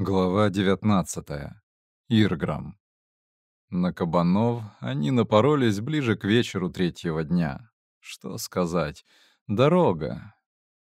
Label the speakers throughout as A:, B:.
A: Глава 19. Ирграм. На кабанов они напоролись ближе к вечеру третьего дня. Что сказать? Дорога.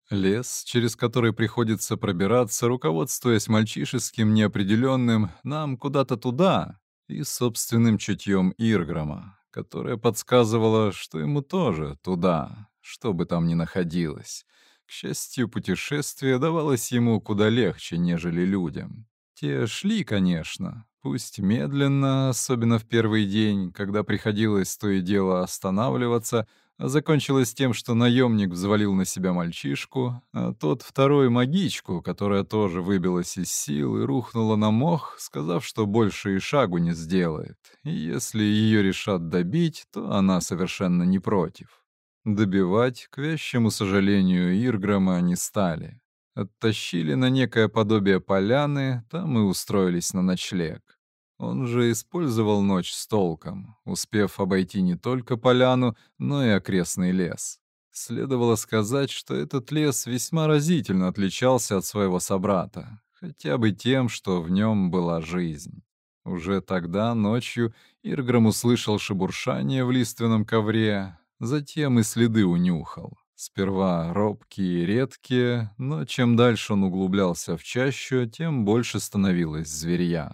A: Лес, через который приходится пробираться, руководствуясь мальчишеским неопределенным «нам куда-то туда» и собственным чутьем Ирграма, которое подсказывало, что ему тоже туда, что бы там ни находилось. К счастью, путешествие давалось ему куда легче, нежели людям. Те шли, конечно, пусть медленно, особенно в первый день, когда приходилось то и дело останавливаться, а закончилось тем, что наемник взвалил на себя мальчишку, а тот второй — магичку, которая тоже выбилась из сил и рухнула на мох, сказав, что больше и шагу не сделает, и если ее решат добить, то она совершенно не против. Добивать, к вящему сожалению, Ирграма не стали. Оттащили на некое подобие поляны, там и устроились на ночлег. Он же использовал ночь с толком, успев обойти не только поляну, но и окрестный лес. Следовало сказать, что этот лес весьма разительно отличался от своего собрата, хотя бы тем, что в нем была жизнь. Уже тогда, ночью, Ирграм услышал шебуршание в лиственном ковре, Затем и следы унюхал. Сперва робкие и редкие, но чем дальше он углублялся в чащу, тем больше становилось зверья.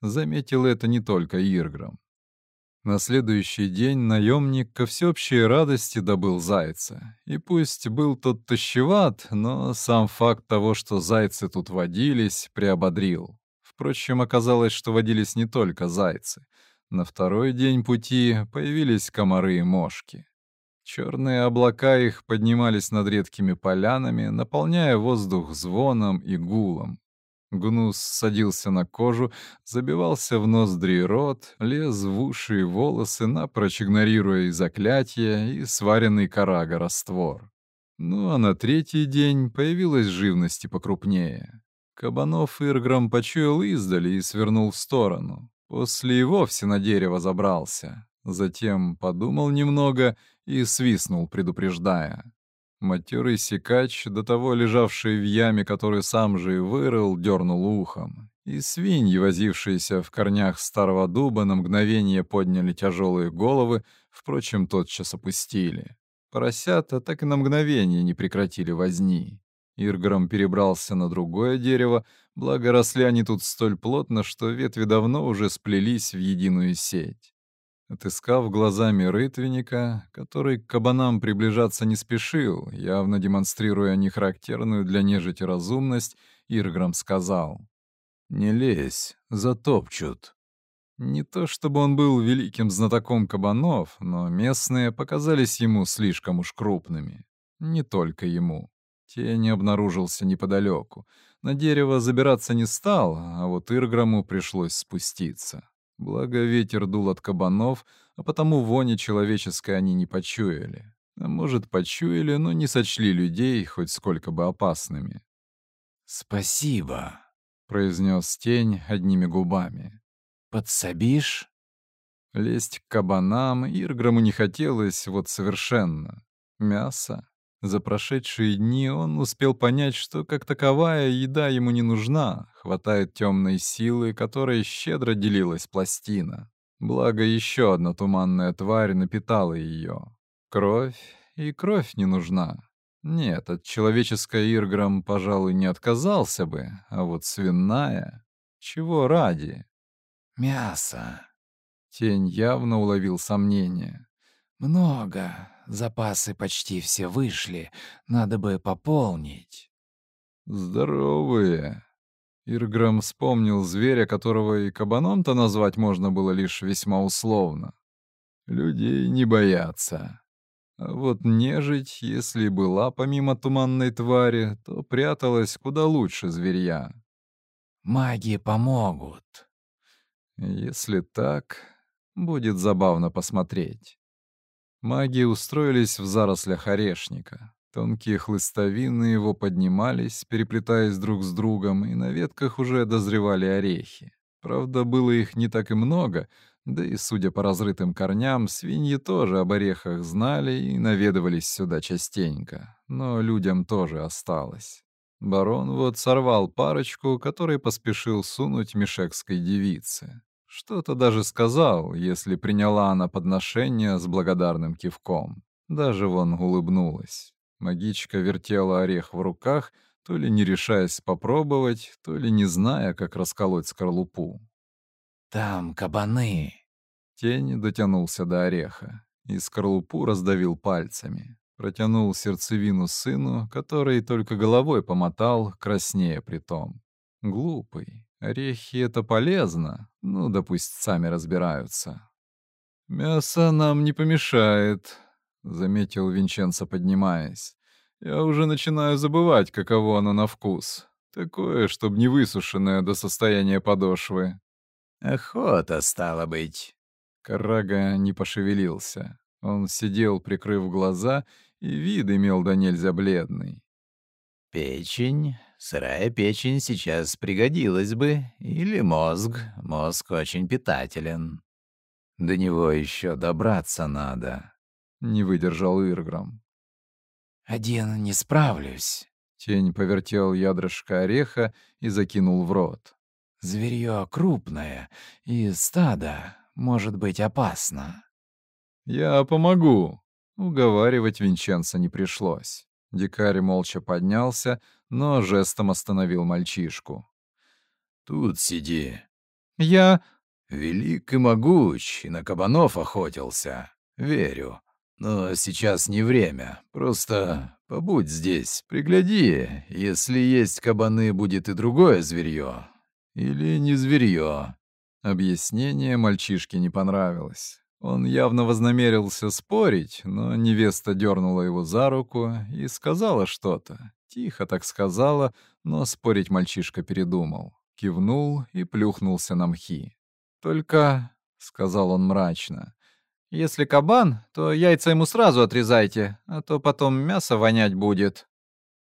A: Заметил это не только Ирграм. На следующий день наемник ко всеобщей радости добыл зайца. И пусть был тот тащеват, но сам факт того, что зайцы тут водились, приободрил. Впрочем, оказалось, что водились не только зайцы. На второй день пути появились комары и мошки. Черные облака их поднимались над редкими полянами, наполняя воздух звоном и гулом. Гнус садился на кожу, забивался в ноздри и рот, лез в уши и волосы, напрочь игнорируя и заклятия, и сваренный карага раствор. Ну а на третий день появилась живность и покрупнее. Кабанов Ирграм почуял издали и свернул в сторону. После и вовсе на дерево забрался. Затем подумал немного и свистнул, предупреждая. Матерый сикач, до того лежавший в яме, которую сам же и вырыл, дернул ухом. И свиньи, возившиеся в корнях старого дуба, на мгновение подняли тяжелые головы, впрочем, тотчас опустили. Поросята так и на мгновение не прекратили возни. Ирграм перебрался на другое дерево, благо росли они тут столь плотно, что ветви давно уже сплелись в единую сеть. Отыскав глазами рытвенника, который к кабанам приближаться не спешил, явно демонстрируя нехарактерную для нежити разумность, Ирграм сказал «Не лезь, затопчут». Не то чтобы он был великим знатоком кабанов, но местные показались ему слишком уж крупными. Не только ему. Тень обнаружился неподалеку. На дерево забираться не стал, а вот Ирграму пришлось спуститься. Благо ветер дул от кабанов, а потому вони человеческой они не почуяли. А может, почуяли, но не сочли людей хоть сколько бы опасными.
B: «Спасибо», —
A: произнес тень одними губами.
B: «Подсобишь?»
A: Лезть к кабанам Ирграму не хотелось вот совершенно. Мясо, за прошедшие дни он успел понять, что как таковая еда ему не нужна, хватает темной силы, которой щедро делилась пластина. Благо еще одна туманная тварь напитала ее. Кровь и кровь не нужна. Нет, от человеческой Ирграм, пожалуй, не отказался бы, а вот свиная... Чего ради?
B: Мясо.
A: Тень явно уловил сомнение.
B: Много, запасы почти все вышли, надо бы пополнить».
A: «Здоровые». Ирграм вспомнил зверя, которого и кабаном-то назвать можно было лишь весьма условно. Людей не боятся. А вот нежить, если была помимо туманной твари, то пряталась куда лучше зверья.
B: «Маги помогут».
A: Если так, будет забавно посмотреть. Маги устроились в зарослях орешника. Тонкие хлыстовины его поднимались, переплетаясь друг с другом, и на ветках уже дозревали орехи. Правда, было их не так и много, да и, судя по разрытым корням, свиньи тоже об орехах знали и наведывались сюда частенько, но людям тоже осталось. Барон вот сорвал парочку, который поспешил сунуть мешекской девице. Что-то даже сказал, если приняла она подношение с благодарным кивком. Даже вон улыбнулась. Магичка вертела орех в руках, то ли не решаясь попробовать, то ли не зная, как расколоть скорлупу.
B: «Там кабаны!»
A: Тень дотянулся до ореха и скорлупу раздавил пальцами. Протянул сердцевину сыну, который только головой помотал, краснее притом. Глупый. Орехи — это полезно. Ну да пусть сами разбираются. «Мясо нам не помешает», — заметил Винченцо, поднимаясь. «Я уже начинаю забывать, каково оно на вкус. Такое, чтобы не высушенное до состояния подошвы».
B: «Охота, стало быть».
A: Карага не пошевелился. Он сидел, прикрыв глаза, и вид имел да нельзя бледный.
B: «Печень, сырая печень сейчас пригодилась бы, или мозг, мозг очень питателен. До него еще добраться надо», —
A: не выдержал Ирграм.
B: «Один не справлюсь».
A: Тень повертел ядрышко ореха и закинул в рот.
B: «Зверье крупное, и стадо может быть опасно».
A: «Я помогу», Уговаривать Винченца не пришлось. Дикарь молча поднялся, но жестом остановил мальчишку.
B: «Тут сиди.
A: Я...»
B: «Велик и могуч, и на кабанов охотился. Верю. Но сейчас не время. Просто побудь здесь, пригляди. Если есть кабаны, будет и другое зверье. Или не зверье».
A: Объяснение мальчишке не понравилось. Он явно вознамерился спорить, но невеста дернула его за руку и сказала что-то. Тихо так сказала, но спорить мальчишка передумал. Кивнул и плюхнулся на мхи. «Только», — сказал он мрачно, — «если кабан, то яйца ему сразу отрезайте, а то потом мясо вонять будет».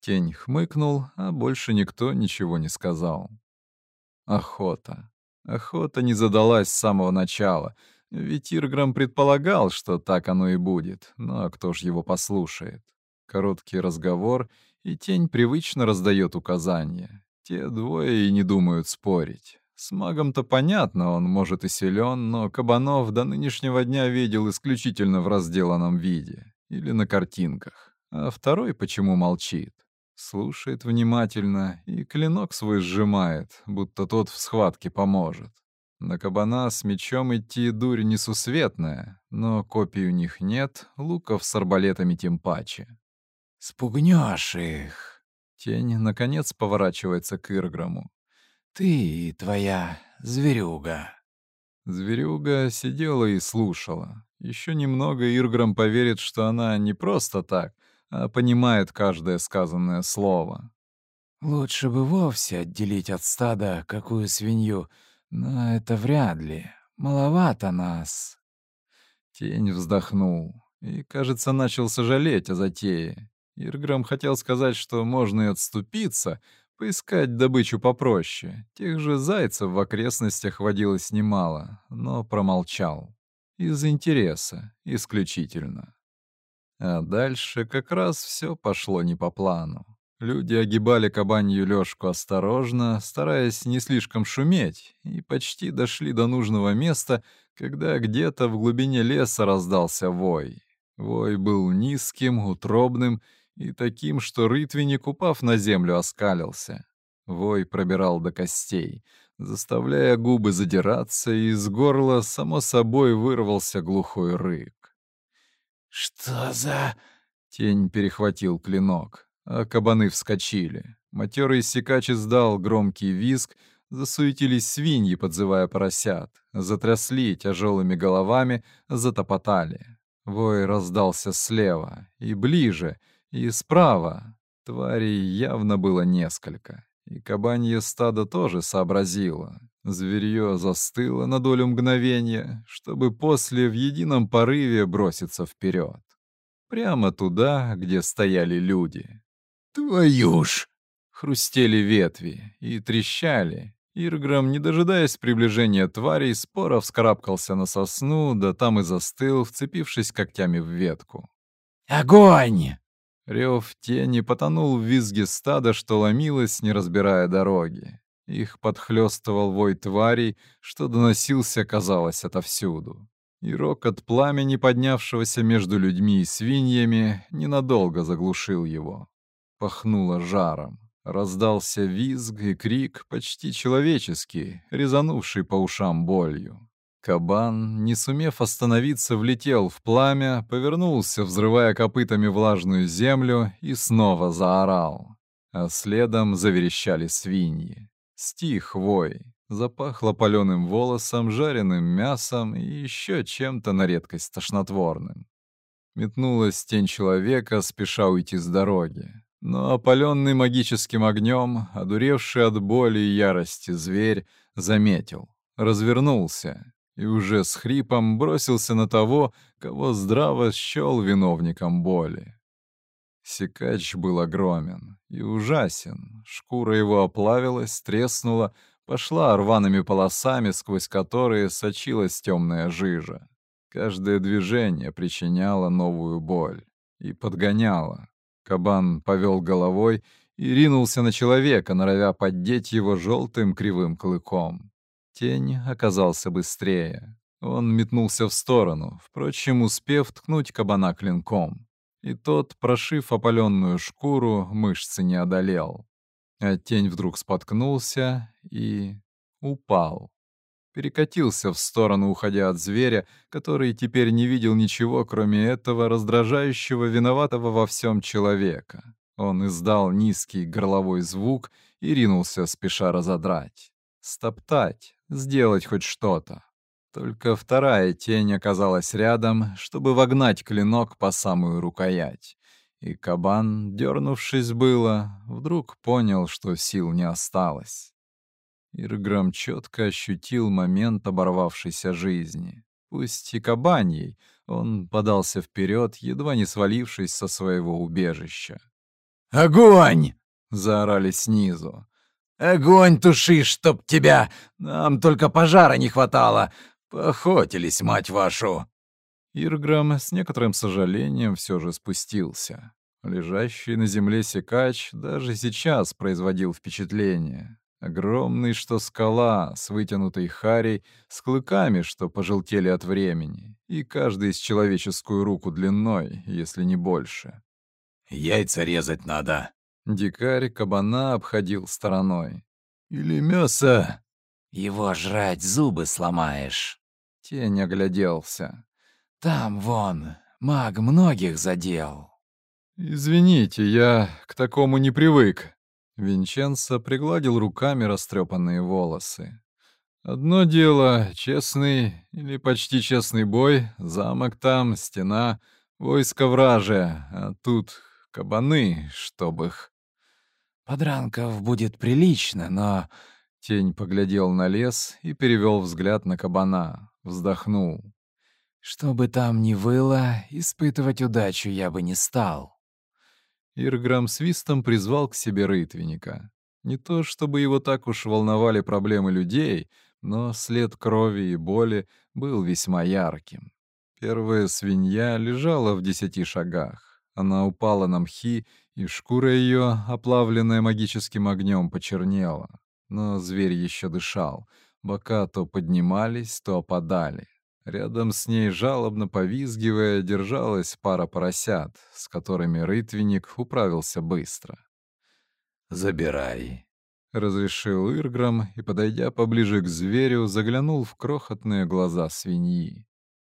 A: Тень хмыкнул, а больше никто ничего не сказал. Охота. Охота не задалась с самого начала — ведь Ирграм предполагал, что так оно и будет, но кто ж его послушает? Короткий разговор, и тень привычно раздает указания. Те двое и не думают спорить. С магом-то понятно, он может и силен, но Кабанов до нынешнего дня видел исключительно в разделанном виде или на картинках. А второй почему молчит? Слушает внимательно и клинок свой сжимает, будто тот в схватке поможет. На кабана с мечом идти дурь несусветная, но копий у них нет, луков с арбалетами тем паче.
B: «Спугнешь их!»
A: Тень, наконец, поворачивается к Ирграму.
B: «Ты и твоя зверюга!»
A: Зверюга сидела и слушала. Еще немного Ирграм поверит, что она не просто так, а понимает каждое сказанное слово.
B: «Лучше бы вовсе отделить от стада какую свинью, но это вряд ли. Маловато нас.
A: Тень вздохнул и, кажется, начал сожалеть о затее. Ирграм хотел сказать, что можно и отступиться, поискать добычу попроще. Тех же зайцев в окрестностях водилось немало, но промолчал. Из интереса, исключительно. А дальше как раз все пошло не по плану. Люди огибали кабанью лёжку осторожно, стараясь не слишком шуметь, и почти дошли до нужного места, когда где-то в глубине леса раздался вой. Вой был низким, утробным и таким, что рытвенник, упав на землю, оскалился. Вой пробирал до костей, заставляя губы задираться, и из горла, само собой, вырвался глухой рык.
B: «Что за...»
A: — тень перехватил клинок а кабаны вскочили. Матерый секач издал громкий визг, засуетились свиньи, подзывая поросят, затрясли тяжелыми головами, затопотали. Вой раздался слева и ближе, и справа. Тварей явно было несколько. И кабанье стадо тоже сообразило. Зверье застыло на долю мгновения, чтобы после в едином порыве броситься вперед. Прямо туда, где стояли люди.
B: «Твою ж!»
A: Хрустели ветви и трещали. Ирграм, не дожидаясь приближения тварей, споро вскарабкался на сосну, да там и застыл, вцепившись когтями в ветку.
B: «Огонь!»
A: Рев тени потонул в визге стада, что ломилось, не разбирая дороги. Их подхлёстывал вой тварей, что доносился, казалось, отовсюду. И рокот пламени, поднявшегося между людьми и свиньями, ненадолго заглушил его. Пахнуло жаром. Раздался визг и крик, почти человеческий, резанувший по ушам болью. Кабан, не сумев остановиться, влетел в пламя, повернулся, взрывая копытами влажную землю, и снова заорал. А следом заверещали свиньи. Стих вой. Запахло паленым волосом, жареным мясом и еще чем-то на редкость тошнотворным. Метнулась тень человека, спеша уйти с дороги. Но опаленный магическим огнем, одуревший от боли и ярости зверь, заметил, развернулся и уже с хрипом бросился на того, кого здраво счел виновником боли. Секач был огромен и ужасен. Шкура его оплавилась, треснула, пошла рваными полосами, сквозь которые сочилась темная жижа. Каждое движение причиняло новую боль и подгоняло. Кабан повел головой и ринулся на человека, норовя поддеть его желтым кривым клыком. Тень оказался быстрее. Он метнулся в сторону, впрочем, успев ткнуть кабана клинком и тот, прошив опаленную шкуру, мышцы не одолел. А тень вдруг споткнулся и упал. Перекатился в сторону, уходя от зверя, который теперь не видел ничего, кроме этого раздражающего, виноватого во всем человека. Он издал низкий горловой звук и ринулся, спеша разодрать. Стоптать, сделать хоть что-то. Только вторая тень оказалась рядом, чтобы вогнать клинок по самую рукоять. И кабан, дернувшись было, вдруг понял, что сил не осталось. Ирграм четко ощутил момент оборвавшейся жизни. Пусть и кабаньей, он подался вперед, едва не свалившись со своего убежища.
B: «Огонь!»
A: — заорали снизу.
B: «Огонь туши, чтоб тебя! Нам только пожара не хватало! Поохотились, мать вашу!»
A: Ирграм с некоторым сожалением все же спустился. Лежащий на земле секач даже сейчас производил впечатление. Огромный, что скала, с вытянутой харей, с клыками, что пожелтели от времени, и каждый с человеческую руку длиной, если не больше.
B: «Яйца резать надо!»
A: Дикарь кабана обходил стороной. «Или мясо!»
B: «Его жрать зубы сломаешь!»
A: Тень огляделся.
B: «Там, вон, маг многих задел».
A: «Извините, я к такому не привык». Винченцо пригладил руками растрепанные волосы. «Одно дело — честный или почти честный бой, замок там, стена, войско вражие, а тут кабаны, чтоб их...»
B: «Подранков будет прилично, но...»
A: Тень поглядел на лес и перевел взгляд на кабана вздохнул.
B: «Что бы там ни было, испытывать удачу я бы не стал».
A: Ирграм свистом призвал к себе рытвенника. Не то чтобы его так уж волновали проблемы людей, но след крови и боли был весьма ярким. Первая свинья лежала в десяти шагах. Она упала на мхи, и шкура ее, оплавленная магическим огнем, почернела. Но зверь еще дышал — Бока то поднимались, то опадали. Рядом с ней, жалобно повизгивая, держалась пара поросят, с которыми рытвенник управился быстро.
B: «Забирай», —
A: разрешил Ирграм и, подойдя поближе к зверю, заглянул в крохотные глаза свиньи.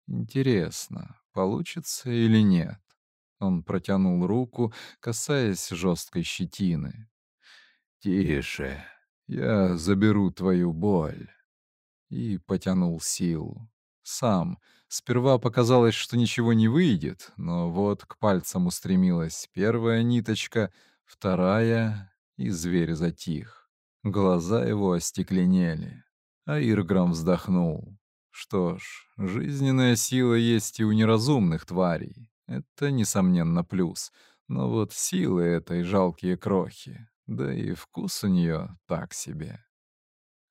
A: «Интересно, получится или нет?» Он протянул руку, касаясь жесткой щетины.
B: «Тише,
A: я заберу твою боль» и потянул силу. Сам. Сперва показалось, что ничего не выйдет, но вот к пальцам устремилась первая ниточка, вторая, и зверь затих. Глаза его остекленели. А Ирграм вздохнул. Что ж, жизненная сила есть и у неразумных тварей. Это, несомненно, плюс. Но вот силы этой жалкие крохи. Да и вкус у нее так себе.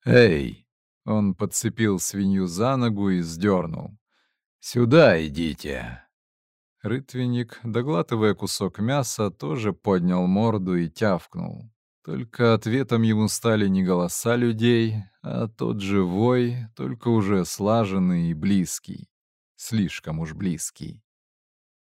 A: «Эй!» Он подцепил свинью за ногу и сдернул. «Сюда идите!» Рытвенник, доглатывая кусок мяса, тоже поднял морду и тявкнул. Только ответом ему стали не голоса людей, а тот же вой, только уже слаженный и близкий. Слишком уж близкий.